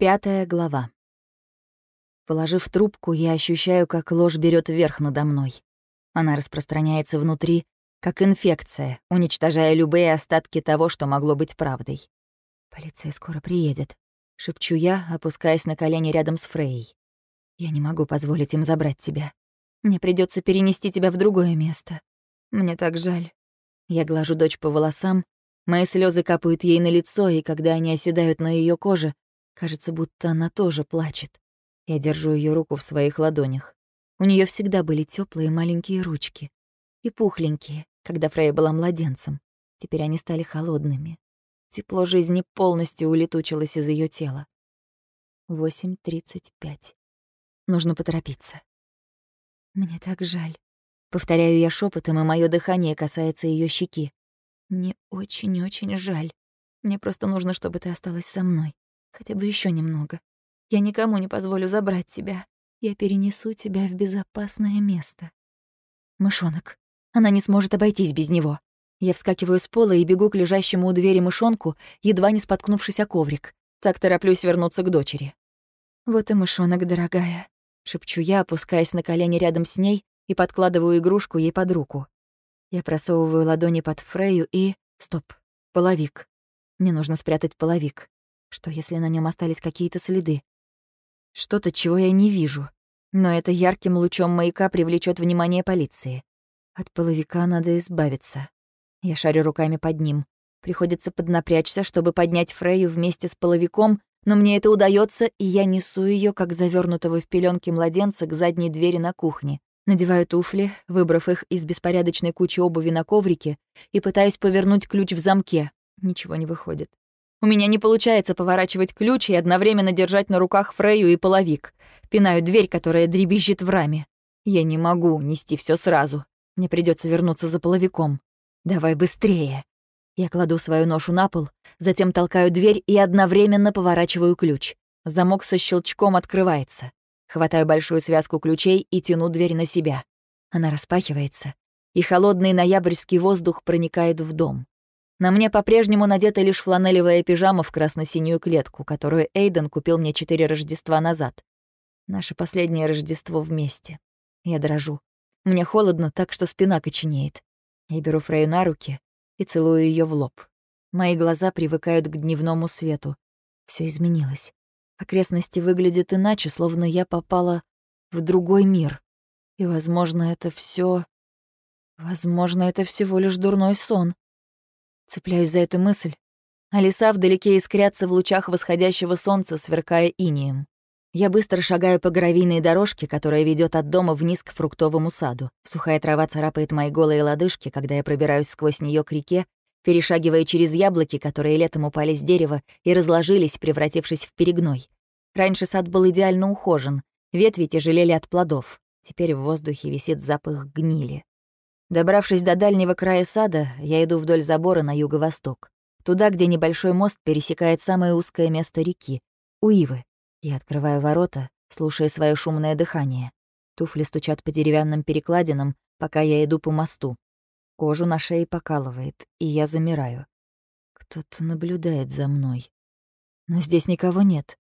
Пятая глава. Положив трубку, я ощущаю, как ложь берет верх надо мной. Она распространяется внутри, как инфекция, уничтожая любые остатки того, что могло быть правдой. «Полиция скоро приедет», — шепчу я, опускаясь на колени рядом с Фрейей. «Я не могу позволить им забрать тебя. Мне придется перенести тебя в другое место. Мне так жаль». Я глажу дочь по волосам, мои слезы капают ей на лицо, и когда они оседают на ее коже, Кажется, будто она тоже плачет. Я держу ее руку в своих ладонях. У нее всегда были теплые маленькие ручки. И пухленькие, когда Фрея была младенцем. Теперь они стали холодными. Тепло жизни полностью улетучилось из ее тела. 8.35. Нужно поторопиться. Мне так жаль. Повторяю я шепотом, и мое дыхание касается ее щеки. Мне очень-очень жаль. Мне просто нужно, чтобы ты осталась со мной. Хотя бы еще немного. Я никому не позволю забрать тебя. Я перенесу тебя в безопасное место. Мышонок. Она не сможет обойтись без него. Я вскакиваю с пола и бегу к лежащему у двери мышонку, едва не споткнувшись о коврик. Так тороплюсь вернуться к дочери. «Вот и мышонок, дорогая», — шепчу я, опускаясь на колени рядом с ней и подкладываю игрушку ей под руку. Я просовываю ладони под Фрею и... Стоп. Половик. Мне нужно спрятать половик. Что, если на нем остались какие-то следы? Что-то, чего я не вижу. Но это ярким лучом маяка привлечет внимание полиции. От половика надо избавиться. Я шарю руками под ним. Приходится поднапрячься, чтобы поднять Фрейю вместе с половиком, но мне это удается, и я несу ее, как завернутого в пеленки младенца, к задней двери на кухне. Надеваю туфли, выбрав их из беспорядочной кучи обуви на коврике, и пытаюсь повернуть ключ в замке. Ничего не выходит. У меня не получается поворачивать ключ и одновременно держать на руках Фрейю и половик. Пинаю дверь, которая дребезжит в раме. Я не могу нести все сразу. Мне придется вернуться за половиком. Давай быстрее. Я кладу свою ношу на пол, затем толкаю дверь и одновременно поворачиваю ключ. Замок со щелчком открывается. Хватаю большую связку ключей и тяну дверь на себя. Она распахивается, и холодный ноябрьский воздух проникает в дом. На мне по-прежнему надета лишь фланелевая пижама в красно-синюю клетку, которую Эйден купил мне четыре Рождества назад. Наше последнее Рождество вместе. Я дрожу. Мне холодно так, что спина коченеет. Я беру Фрею на руки и целую ее в лоб. Мои глаза привыкают к дневному свету. Все изменилось. Окрестности выглядят иначе, словно я попала в другой мир. И, возможно, это все, Возможно, это всего лишь дурной сон. Цепляюсь за эту мысль, а леса вдалеке искрятся в лучах восходящего солнца, сверкая инием. Я быстро шагаю по гравийной дорожке, которая ведет от дома вниз к фруктовому саду. Сухая трава царапает мои голые лодыжки, когда я пробираюсь сквозь нее к реке, перешагивая через яблоки, которые летом упали с дерева и разложились, превратившись в перегной. Раньше сад был идеально ухожен, ветви тяжелели от плодов. Теперь в воздухе висит запах гнили. Добравшись до дальнего края сада, я иду вдоль забора на юго-восток. Туда, где небольшой мост пересекает самое узкое место реки — у Ивы. Я открываю ворота, слушая свое шумное дыхание. Туфли стучат по деревянным перекладинам, пока я иду по мосту. Кожу на шее покалывает, и я замираю. Кто-то наблюдает за мной. Но здесь никого нет.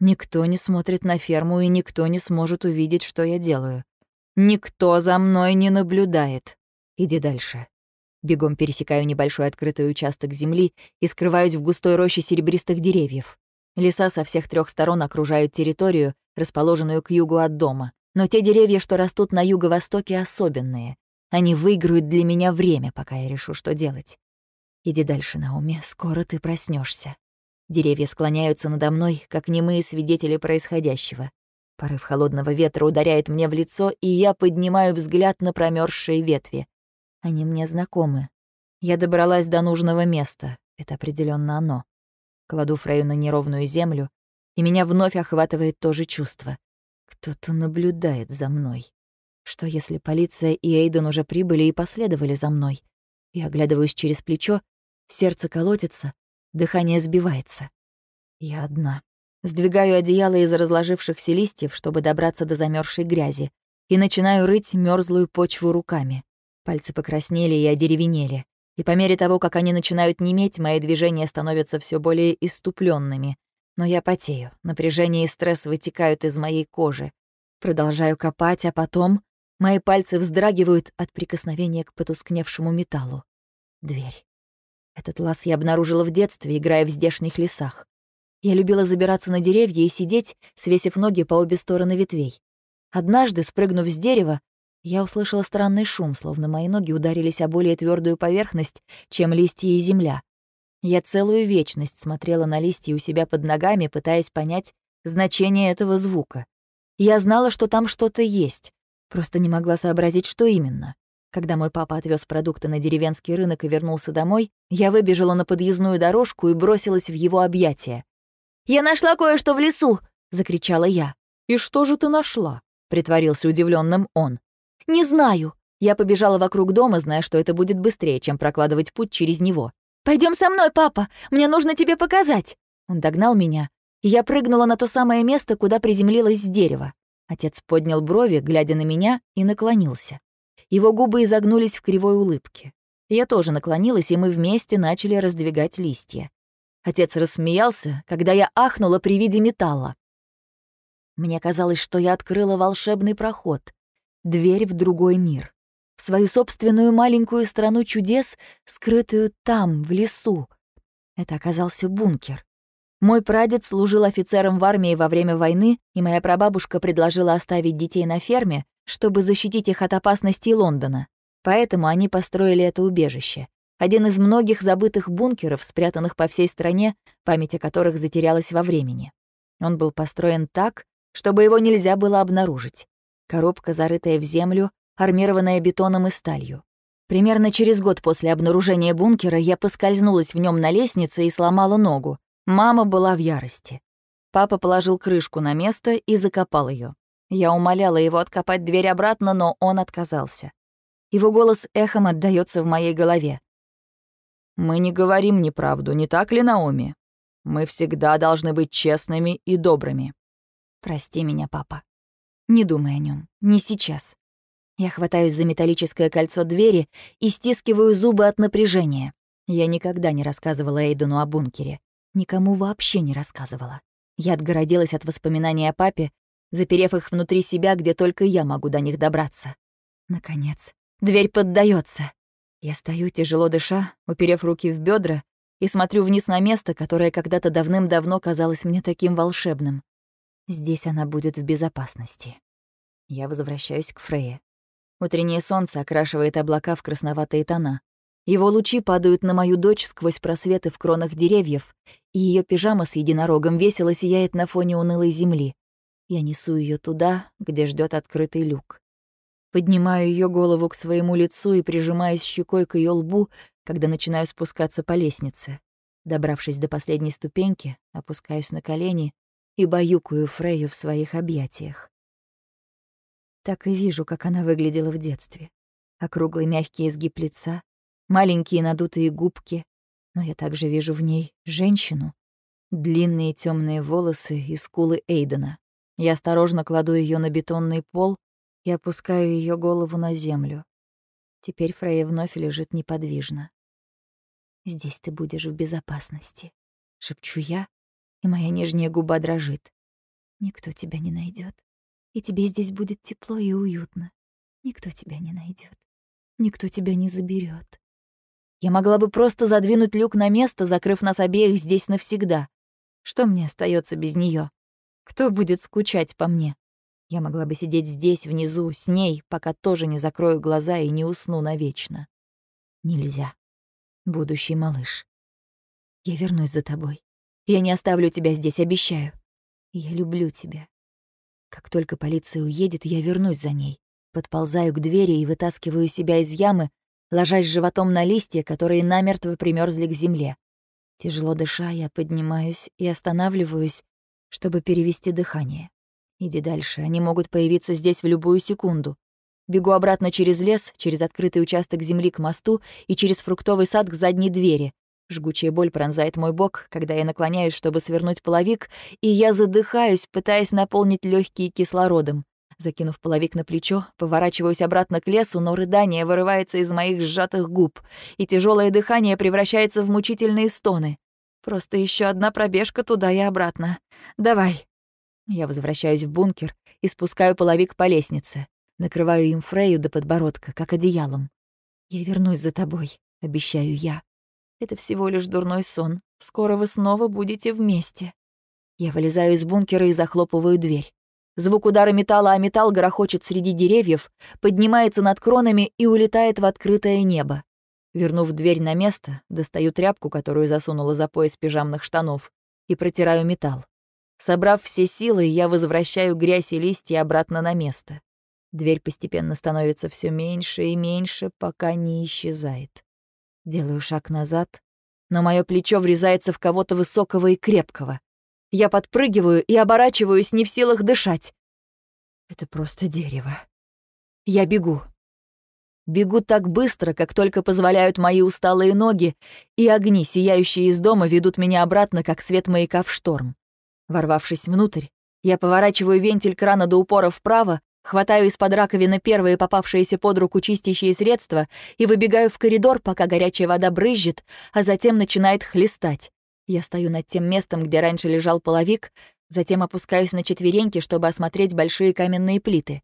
Никто не смотрит на ферму, и никто не сможет увидеть, что я делаю. Никто за мной не наблюдает. Иди дальше. Бегом пересекаю небольшой открытый участок земли и скрываюсь в густой роще серебристых деревьев. Леса со всех трех сторон окружают территорию, расположенную к югу от дома. Но те деревья, что растут на юго-востоке, особенные. Они выиграют для меня время, пока я решу, что делать. Иди дальше, Науми, скоро ты проснешься. Деревья склоняются надо мной, как немые свидетели происходящего. Порыв холодного ветра ударяет мне в лицо, и я поднимаю взгляд на промерзшие ветви. Они мне знакомы. Я добралась до нужного места. Это определенно оно. Кладу Фрейю на неровную землю, и меня вновь охватывает то же чувство. Кто-то наблюдает за мной. Что если полиция и Эйден уже прибыли и последовали за мной? Я оглядываюсь через плечо, сердце колотится, дыхание сбивается. Я одна. Сдвигаю одеяло из разложившихся листьев, чтобы добраться до замерзшей грязи, и начинаю рыть мерзлую почву руками. Пальцы покраснели и одеревенели. И по мере того, как они начинают неметь, мои движения становятся все более иступленными. но я потею. Напряжение и стресс вытекают из моей кожи. Продолжаю копать, а потом мои пальцы вздрагивают от прикосновения к потускневшему металлу. Дверь. Этот лаз я обнаружила в детстве, играя в здешних лесах. Я любила забираться на деревья и сидеть, свесив ноги по обе стороны ветвей. Однажды, спрыгнув с дерева, я услышала странный шум, словно мои ноги ударились о более твердую поверхность, чем листья и земля. Я целую вечность смотрела на листья у себя под ногами, пытаясь понять значение этого звука. Я знала, что там что-то есть, просто не могла сообразить, что именно. Когда мой папа отвез продукты на деревенский рынок и вернулся домой, я выбежала на подъездную дорожку и бросилась в его объятия. «Я нашла кое-что в лесу!» — закричала я. «И что же ты нашла?» — притворился удивленным он. «Не знаю». Я побежала вокруг дома, зная, что это будет быстрее, чем прокладывать путь через него. Пойдем со мной, папа! Мне нужно тебе показать!» Он догнал меня, и я прыгнула на то самое место, куда приземлилась с дерева. Отец поднял брови, глядя на меня, и наклонился. Его губы изогнулись в кривой улыбке. Я тоже наклонилась, и мы вместе начали раздвигать листья. Отец рассмеялся, когда я ахнула при виде металла. Мне казалось, что я открыла волшебный проход, дверь в другой мир, в свою собственную маленькую страну чудес, скрытую там, в лесу. Это оказался бункер. Мой прадед служил офицером в армии во время войны, и моя прабабушка предложила оставить детей на ферме, чтобы защитить их от опасностей Лондона. Поэтому они построили это убежище. Один из многих забытых бункеров, спрятанных по всей стране, память о которых затерялась во времени. Он был построен так, чтобы его нельзя было обнаружить. Коробка, зарытая в землю, армированная бетоном и сталью. Примерно через год после обнаружения бункера я поскользнулась в нем на лестнице и сломала ногу. Мама была в ярости. Папа положил крышку на место и закопал ее. Я умоляла его откопать дверь обратно, но он отказался. Его голос эхом отдаётся в моей голове. «Мы не говорим неправду, не так ли, Наоми? Мы всегда должны быть честными и добрыми». «Прости меня, папа. Не думай о нём, не сейчас». Я хватаюсь за металлическое кольцо двери и стискиваю зубы от напряжения. Я никогда не рассказывала Эйдену о бункере. Никому вообще не рассказывала. Я отгородилась от воспоминаний о папе, заперев их внутри себя, где только я могу до них добраться. Наконец, дверь поддается. Я стою, тяжело дыша, уперев руки в бедра, и смотрю вниз на место, которое когда-то давным-давно казалось мне таким волшебным. Здесь она будет в безопасности. Я возвращаюсь к Фрейе. Утреннее солнце окрашивает облака в красноватые тона. Его лучи падают на мою дочь сквозь просветы в кронах деревьев, и ее пижама с единорогом весело сияет на фоне унылой земли. Я несу ее туда, где ждет открытый люк. Поднимаю ее голову к своему лицу и прижимаюсь щекой к ее лбу, когда начинаю спускаться по лестнице. Добравшись до последней ступеньки, опускаюсь на колени и баюкаю Фрейю в своих объятиях. Так и вижу, как она выглядела в детстве. Округлый мягкий изгиб лица, маленькие надутые губки, но я также вижу в ней женщину, длинные темные волосы и скулы Эйдена. Я осторожно кладу ее на бетонный пол и опускаю ее голову на землю. Теперь Фрейя вновь лежит неподвижно. «Здесь ты будешь в безопасности», — шепчу я, и моя нижняя губа дрожит. «Никто тебя не найдет, и тебе здесь будет тепло и уютно. Никто тебя не найдет, никто тебя не заберет. Я могла бы просто задвинуть люк на место, закрыв нас обеих здесь навсегда. Что мне остается без нее? Кто будет скучать по мне? Я могла бы сидеть здесь, внизу, с ней, пока тоже не закрою глаза и не усну навечно. Нельзя. Будущий малыш. Я вернусь за тобой. Я не оставлю тебя здесь, обещаю. Я люблю тебя. Как только полиция уедет, я вернусь за ней. Подползаю к двери и вытаскиваю себя из ямы, ложась животом на листья, которые намертво примерзли к земле. Тяжело дыша, я поднимаюсь и останавливаюсь, чтобы перевести дыхание. Иди дальше, они могут появиться здесь в любую секунду. Бегу обратно через лес, через открытый участок земли к мосту и через фруктовый сад к задней двери. Жгучая боль пронзает мой бок, когда я наклоняюсь, чтобы свернуть половик, и я задыхаюсь, пытаясь наполнить легкие кислородом. Закинув половик на плечо, поворачиваюсь обратно к лесу, но рыдание вырывается из моих сжатых губ, и тяжелое дыхание превращается в мучительные стоны. Просто еще одна пробежка туда и обратно. Давай. Я возвращаюсь в бункер и спускаю половик по лестнице. Накрываю им Фрею до подбородка, как одеялом. «Я вернусь за тобой», — обещаю я. «Это всего лишь дурной сон. Скоро вы снова будете вместе». Я вылезаю из бункера и захлопываю дверь. Звук удара металла о металл грохочет среди деревьев, поднимается над кронами и улетает в открытое небо. Вернув дверь на место, достаю тряпку, которую засунула за пояс пижамных штанов, и протираю металл. Собрав все силы, я возвращаю грязь и листья обратно на место. Дверь постепенно становится все меньше и меньше, пока не исчезает. Делаю шаг назад, но мое плечо врезается в кого-то высокого и крепкого. Я подпрыгиваю и оборачиваюсь, не в силах дышать. Это просто дерево. Я бегу. Бегу так быстро, как только позволяют мои усталые ноги, и огни, сияющие из дома, ведут меня обратно, как свет маяка в шторм. Ворвавшись внутрь, я поворачиваю вентиль крана до упора вправо, хватаю из-под раковины первые попавшиеся под руку чистящие средства и выбегаю в коридор, пока горячая вода брызжет, а затем начинает хлестать. Я стою над тем местом, где раньше лежал половик, затем опускаюсь на четвереньки, чтобы осмотреть большие каменные плиты.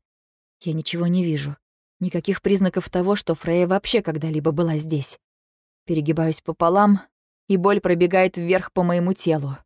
Я ничего не вижу. Никаких признаков того, что Фрея вообще когда-либо была здесь. Перегибаюсь пополам, и боль пробегает вверх по моему телу.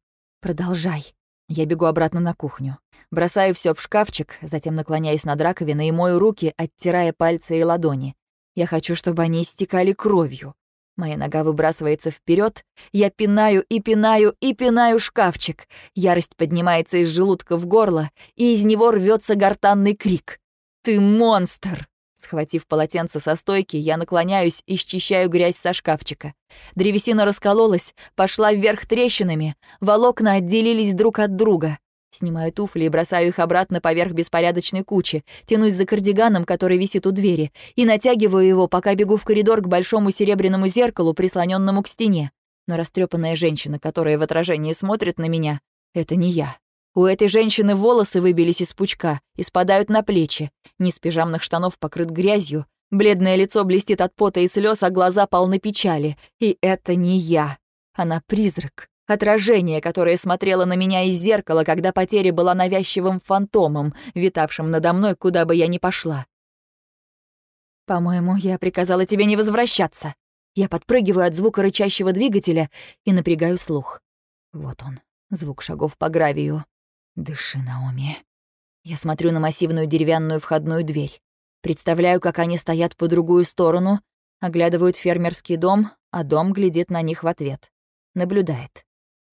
Продолжай. Я бегу обратно на кухню. Бросаю все в шкафчик, затем наклоняюсь над раковиной и мою руки, оттирая пальцы и ладони. Я хочу, чтобы они истекали кровью. Моя нога выбрасывается вперед, я пинаю и пинаю и пинаю шкафчик. Ярость поднимается из желудка в горло, и из него рвется гортанный крик. «Ты монстр!» Схватив полотенце со стойки, я наклоняюсь и счищаю грязь со шкафчика. Древесина раскололась, пошла вверх трещинами, волокна отделились друг от друга. Снимаю туфли и бросаю их обратно поверх беспорядочной кучи, тянусь за кардиганом, который висит у двери, и натягиваю его, пока бегу в коридор к большому серебряному зеркалу, прислоненному к стене. Но растрепанная женщина, которая в отражении смотрит на меня, это не я. У этой женщины волосы выбились из пучка и спадают на плечи. Низ пижамных штанов покрыт грязью. Бледное лицо блестит от пота и слез, а глаза полны печали. И это не я. Она призрак. Отражение, которое смотрело на меня из зеркала, когда потеря была навязчивым фантомом, витавшим надо мной, куда бы я ни пошла. «По-моему, я приказала тебе не возвращаться». Я подпрыгиваю от звука рычащего двигателя и напрягаю слух. Вот он, звук шагов по гравию. «Дыши, Наоми». Я смотрю на массивную деревянную входную дверь. Представляю, как они стоят по другую сторону, оглядывают фермерский дом, а дом глядит на них в ответ. Наблюдает.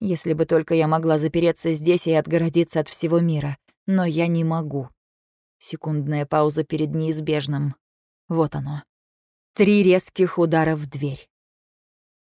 Если бы только я могла запереться здесь и отгородиться от всего мира. Но я не могу. Секундная пауза перед неизбежным. Вот оно. Три резких удара в дверь.